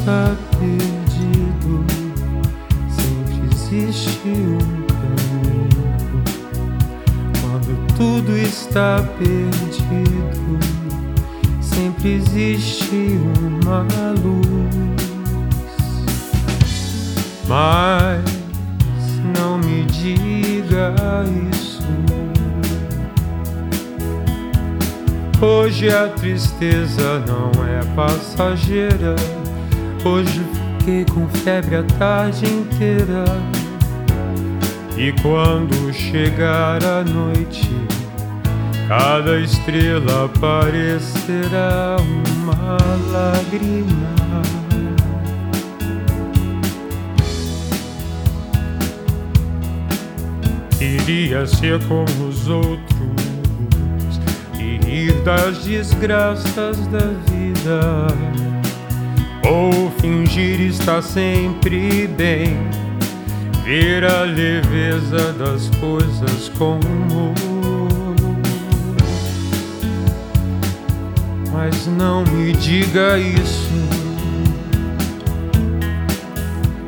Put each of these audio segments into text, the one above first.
está perdido, sempre existe um caminho. Quando tudo está perdido, sempre existe uma luz. Mas não me diga isso. Hoje a tristeza não é passageira. Hoje fiquei com febre a tarde inteira. E quando chegar a noite, cada estrela parecerá uma lágrima. Iria ser como os outros rir das desgraças da vida, ou fingir estar sempre bem, ver a leveza das coisas com. Mas não me diga isso,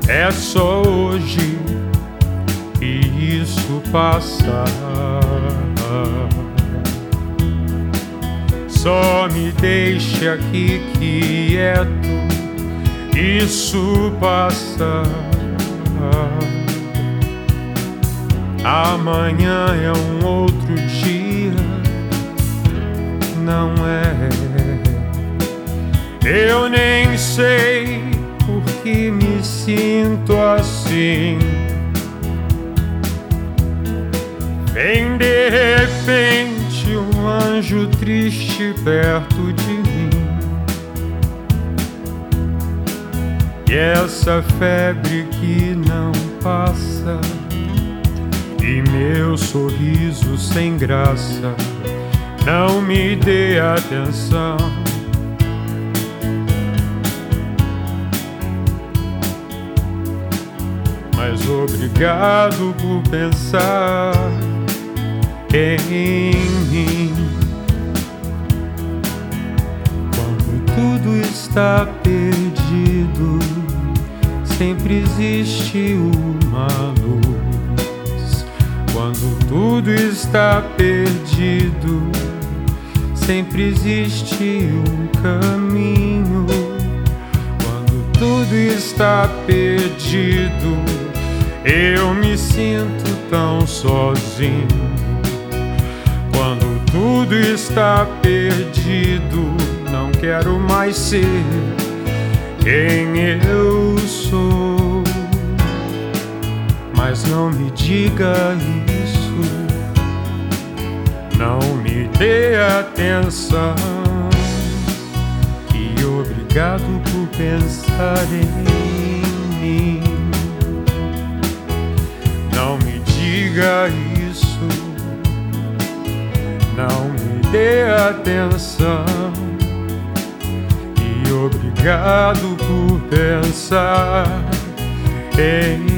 é só hoje e isso passa. Só me deixe aqui quieto, isso passa. Amanhã é um outro dia, não é? Eu nem sei por que me sinto assim. Vem perto de mim. E essa febre que não passa, e meu sorriso sem graça, não me dê atenção. Mas obrigado por pensar em mim. Tudo está perdido, sempre existe uma luz. Quando tudo está perdido, sempre existe um caminho. Quando tudo está perdido, eu me sinto tão sozinho. Quando tudo está perdido, quero mais ser quem eu sou. Mas não me diga isso, não me dê atenção. E obrigado por pensar em mim. Não me diga isso não me dê atenção. Obrigado por pensar em